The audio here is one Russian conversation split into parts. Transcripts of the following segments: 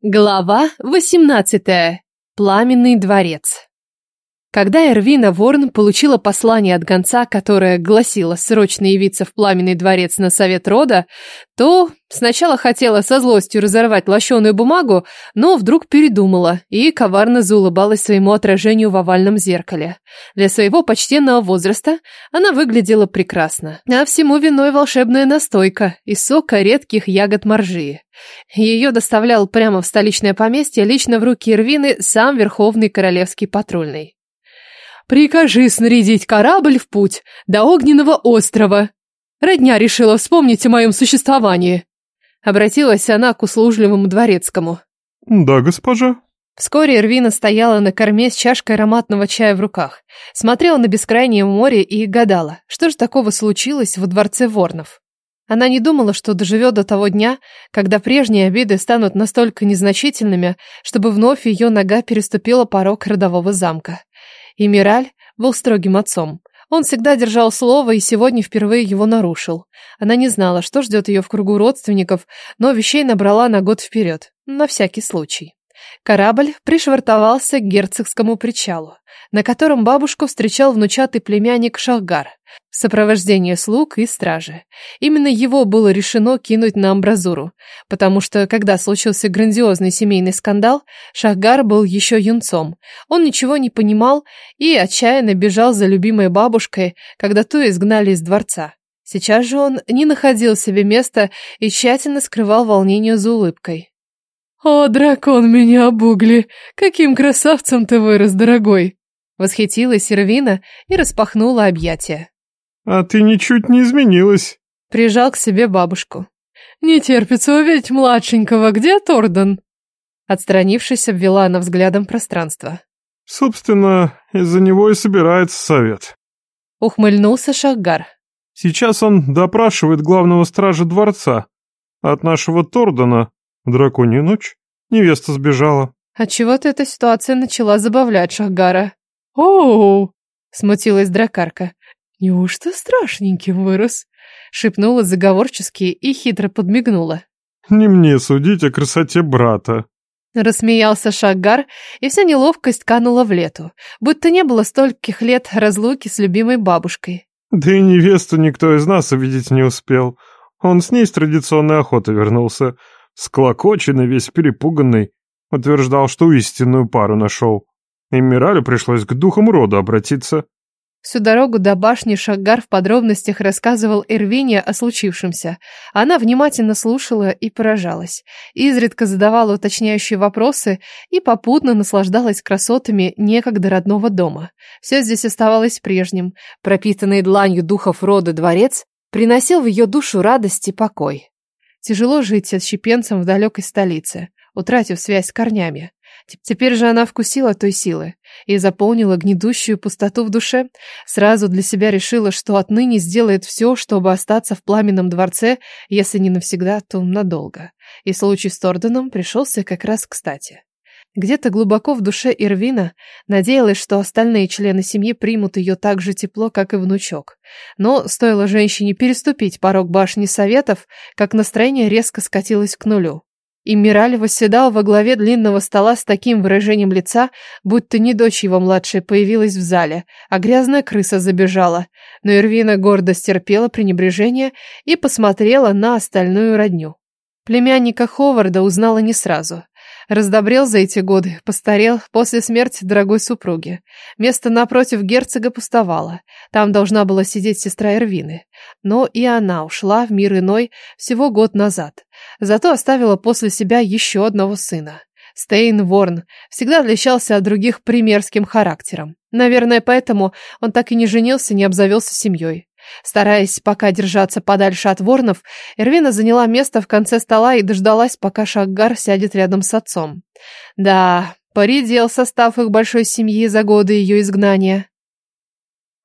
Глава 18. Пламенный дворец. Когда Эрвина Ворн получила послание от гонца, которое гласило срочно явиться в Пламенный дворец на совет рода, то сначала хотела со злостью разорвать лощеную бумагу, но вдруг передумала и коварно заулыбалась своему отражению в овальном зеркале. Для своего почтенного возраста она выглядела прекрасно, а всему виной волшебная настойка из сока редких ягод моржи. Ее доставлял прямо в столичное поместье лично в руки Эрвины сам Верховный Королевский патрульный. Прикажи снарядить корабль в путь до Огненного острова. Родня решила вспомнить о моем существовании. Обратилась она к услужливому дворецкому. Да, госпожа. Вскоре Эрвина стояла на корме с чашкой ароматного чая в руках, смотрела на бескрайнее море и гадала, что же такого случилось во дворце Ворнов. Она не думала, что доживет до того дня, когда прежние обиды станут настолько незначительными, чтобы вновь ее нога переступила порог родового замка. И Мираль был строгим отцом. Он всегда держал слово и сегодня впервые его нарушил. Она не знала, что ждет ее в кругу родственников, но вещей набрала на год вперед, на всякий случай. Корабль пришвартовался к герцогскому причалу, на котором бабушку встречал внучатый племянник Шахгар в сопровождении слуг и стражи. Именно его было решено кинуть на амбразуру, потому что, когда случился грандиозный семейный скандал, Шахгар был еще юнцом. Он ничего не понимал и отчаянно бежал за любимой бабушкой, когда ту изгнали из дворца. Сейчас же он не находил себе места и тщательно скрывал волнение за улыбкой. «О, дракон меня обугли! Каким красавцем ты вырос, дорогой!» Восхитилась Сервина и распахнула объятия. «А ты ничуть не изменилась!» Прижал к себе бабушку. «Не терпится увидеть младшенького. Где Тордан?» Отстранившись, обвела она взглядом пространство. «Собственно, из-за него и собирается совет». Ухмыльнулся Шахгар. «Сейчас он допрашивает главного стража дворца. От нашего Тордана в драконью ночь невеста сбежала. Отчего-то эта ситуация начала забавлять Шахгара. «Оу!» — смутилась дракарка. «Неужто страшненький вырос?» — шепнула заговорчески и хитро подмигнула. «Не мне судить о красоте брата». Рассмеялся Шагар, и вся неловкость канула в лету, будто не было стольких лет разлуки с любимой бабушкой. «Да и невесту никто из нас увидеть не успел. Он с ней с традиционной охоты вернулся склокоченный, весь перепуганный, утверждал, что истинную пару нашел. И Миралю пришлось к духам рода обратиться. Всю дорогу до башни Шагар в подробностях рассказывал Эрвине о случившемся. Она внимательно слушала и поражалась. Изредка задавала уточняющие вопросы и попутно наслаждалась красотами некогда родного дома. Все здесь оставалось прежним. Пропитанный дланью духов рода дворец приносил в ее душу радость и покой. Тяжело жить с отщепенцем в далекой столице, утратив связь с корнями. Теперь же она вкусила той силы и заполнила гнедущую пустоту в душе. Сразу для себя решила, что отныне сделает все, чтобы остаться в пламенном дворце, если не навсегда, то надолго. И случай с Торденом пришелся как раз кстати. Где-то глубоко в душе Ирвина надеялась, что остальные члены семьи примут ее так же тепло, как и внучок. Но стоило женщине переступить порог башни советов, как настроение резко скатилось к нулю. И Мираль восседал во главе длинного стола с таким выражением лица, будто не дочь его младшая появилась в зале, а грязная крыса забежала. Но Ирвина гордо стерпела пренебрежение и посмотрела на остальную родню. Племянника Ховарда узнала не сразу. Раздобрел за эти годы, постарел после смерти дорогой супруги. Место напротив герцога пустовало. Там должна была сидеть сестра Эрвины. Но и она ушла в мир иной всего год назад. Зато оставила после себя еще одного сына. Стейн Ворн всегда отличался от других примерским характером. Наверное, поэтому он так и не женился, не обзавелся семьей. Стараясь пока держаться подальше от ворнов, Эрвина заняла место в конце стола и дождалась, пока Шаггар сядет рядом с отцом. Да, поредел состав их большой семьи за годы ее изгнания.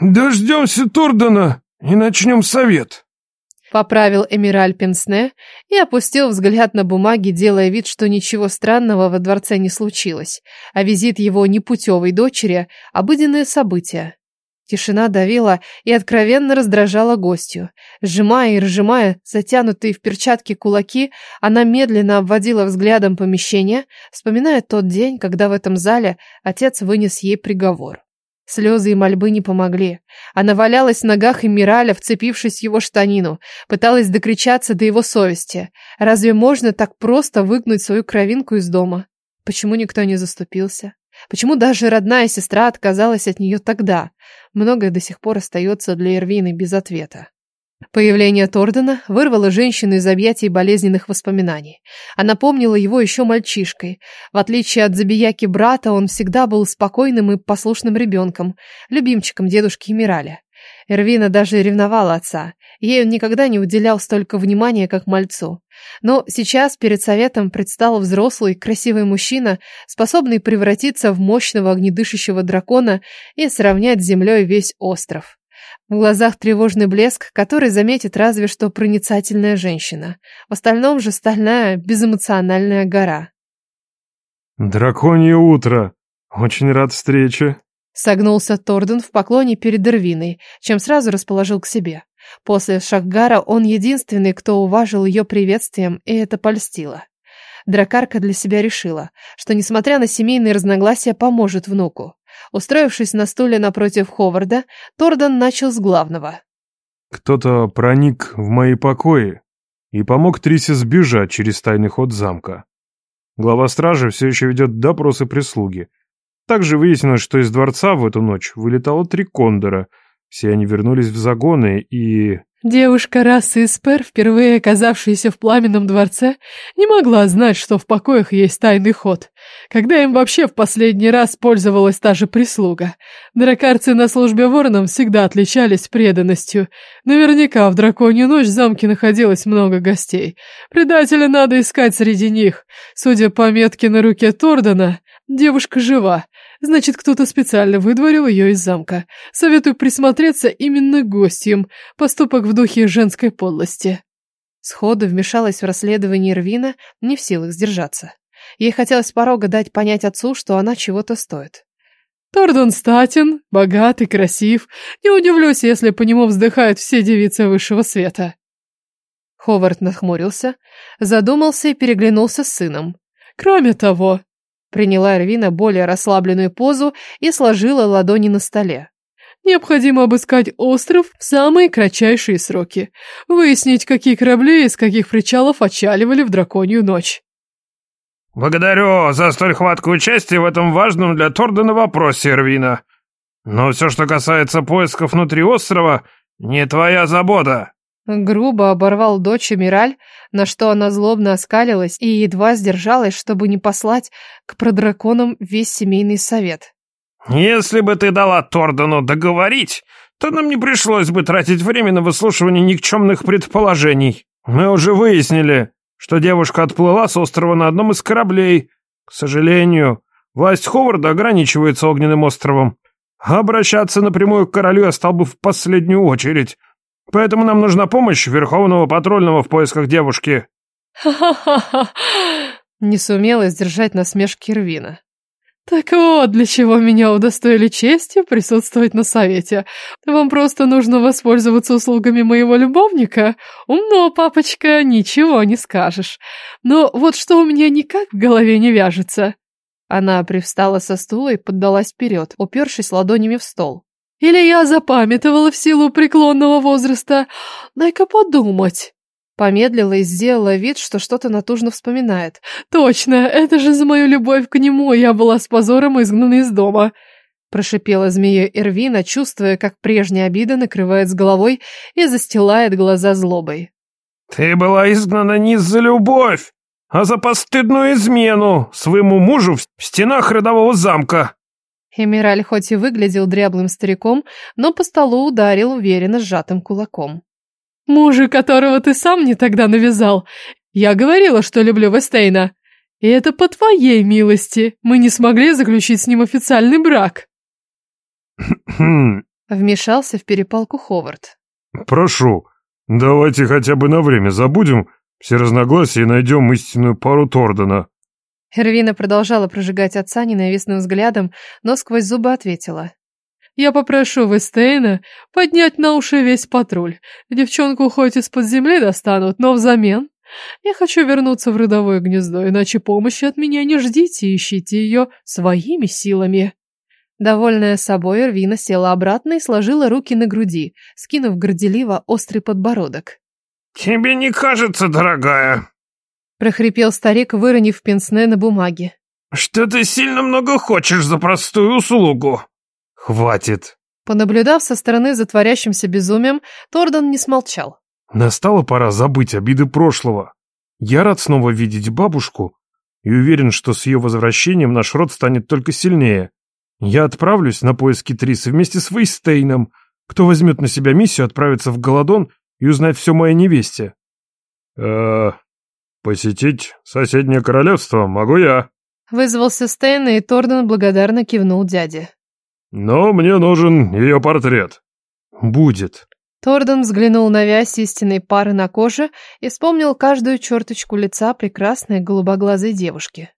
«Дождемся Турдена и начнем совет», — поправил Эмираль Пенсне и опустил взгляд на бумаги, делая вид, что ничего странного во дворце не случилось, а визит его непутевой дочери — обыденное событие. Тишина давила и откровенно раздражала гостью. Сжимая и разжимая затянутые в перчатки кулаки, она медленно обводила взглядом помещение, вспоминая тот день, когда в этом зале отец вынес ей приговор. Слезы и мольбы не помогли. Она валялась в ногах Эмираля, вцепившись в его штанину, пыталась докричаться до его совести. Разве можно так просто выгнуть свою кровинку из дома? Почему никто не заступился? Почему даже родная сестра отказалась от нее тогда? Многое до сих пор остается для Эрвины без ответа. Появление Тордена вырвало женщину из объятий болезненных воспоминаний. Она помнила его еще мальчишкой. В отличие от забияки брата, он всегда был спокойным и послушным ребенком, любимчиком дедушки Эмираля. Эрвина даже ревновала отца. Ей он никогда не уделял столько внимания, как мальцу. Но сейчас перед советом предстал взрослый, красивый мужчина, способный превратиться в мощного огнедышащего дракона и сравнять с землей весь остров. В глазах тревожный блеск, который заметит разве что проницательная женщина. В остальном же стальная, безэмоциональная гора. «Драконье утро! Очень рад встрече!» Согнулся Торден в поклоне перед Эрвиной, чем сразу расположил к себе. После Шахгара он единственный, кто уважил ее приветствием, и это польстило. Дракарка для себя решила, что, несмотря на семейные разногласия, поможет внуку. Устроившись на стуле напротив Ховарда, Тордан начал с главного. «Кто-то проник в мои покои и помог Трисе сбежать через тайный ход замка. Глава стражи все еще ведет допросы прислуги. Также выяснилось, что из дворца в эту ночь вылетало три кондора. Все они вернулись в загоны и... Девушка расы Эспер, впервые оказавшаяся в пламенном дворце, не могла знать, что в покоях есть тайный ход. Когда им вообще в последний раз пользовалась та же прислуга? Дракарцы на службе воронам всегда отличались преданностью. Наверняка в драконью ночь в замке находилось много гостей. Предателя надо искать среди них. Судя по метке на руке Тордана, девушка жива. Значит, кто-то специально выдворил ее из замка. Советую присмотреться именно гостям. Поступок в духе женской подлости. Сходу вмешалась в расследование Ирвина, не в силах сдержаться. Ей хотелось порога дать понять отцу, что она чего-то стоит. Тордон статен, богат и красив. Не удивлюсь, если по нему вздыхают все девицы высшего света. Ховард нахмурился, задумался и переглянулся с сыном. Кроме того, Приняла Эрвина более расслабленную позу и сложила ладони на столе. Необходимо обыскать остров в самые кратчайшие сроки. Выяснить, какие корабли из каких причалов отчаливали в драконью ночь. «Благодарю за столь хваткую участие в этом важном для Тордена вопросе, Эрвина. Но все, что касается поисков внутри острова, не твоя забота». Грубо оборвал дочь Эмираль, на что она злобно оскалилась и едва сдержалась, чтобы не послать к продраконам весь семейный совет. «Если бы ты дала Тордену договорить, то нам не пришлось бы тратить время на выслушивание никчемных предположений. Мы уже выяснили, что девушка отплыла с острова на одном из кораблей. К сожалению, власть Ховарда ограничивается огненным островом. обращаться напрямую к королю я стал бы в последнюю очередь». Поэтому нам нужна помощь Верховного Патрульного в поисках девушки». «Ха-ха-ха!» Не сумела сдержать насмешки Ирвина. «Так вот, для чего меня удостоили честью присутствовать на совете. Вам просто нужно воспользоваться услугами моего любовника? Умно, папочка, ничего не скажешь. Но вот что у меня никак в голове не вяжется». Она привстала со стула и поддалась вперед, упершись ладонями в стол. Или я запамятовала в силу преклонного возраста? Дай-ка подумать. Помедлила и сделала вид, что что-то натужно вспоминает. «Точно, это же за мою любовь к нему я была с позором изгнана из дома!» Прошипела змея Эрвина, чувствуя, как прежняя обида накрывает с головой и застилает глаза злобой. «Ты была изгнана не за любовь, а за постыдную измену своему мужу в стенах родового замка!» Эмираль хоть и выглядел дряблым стариком, но по столу ударил уверенно сжатым кулаком. «Мужа, которого ты сам не тогда навязал. Я говорила, что люблю Вестейна. И это по твоей милости. Мы не смогли заключить с ним официальный брак». Вмешался в перепалку Ховард. «Прошу, давайте хотя бы на время забудем все разногласия и найдем истинную пару Тордена». Эрвина продолжала прожигать отца ненавистным взглядом, но сквозь зубы ответила. Я попрошу Вестейна поднять на уши весь патруль. Девчонку хоть из-под земли достанут, но взамен я хочу вернуться в родовое гнездо, иначе помощи от меня не ждите, ищите ее своими силами». Довольная собой, Эрвина села обратно и сложила руки на груди, скинув горделиво острый подбородок. «Тебе не кажется, дорогая?» Прохрипел старик, выронив пенсне на бумаге. «Что ты сильно много хочешь за простую услугу?» «Хватит!» Понаблюдав со стороны за творящимся безумием, Тордан не смолчал. «Настала пора забыть обиды прошлого. Я рад снова видеть бабушку и уверен, что с ее возвращением наш род станет только сильнее. Я отправлюсь на поиски Трисы вместе с Вейстейном. Кто возьмет на себя миссию отправиться в Голодон и узнать все моей невесте?» «Э-э...» «Посетить соседнее королевство могу я», — вызвался Стейн, и Торден благодарно кивнул дяде. «Но мне нужен ее портрет». «Будет». Торден взглянул на вязь истинной пары на коже и вспомнил каждую черточку лица прекрасной голубоглазой девушки.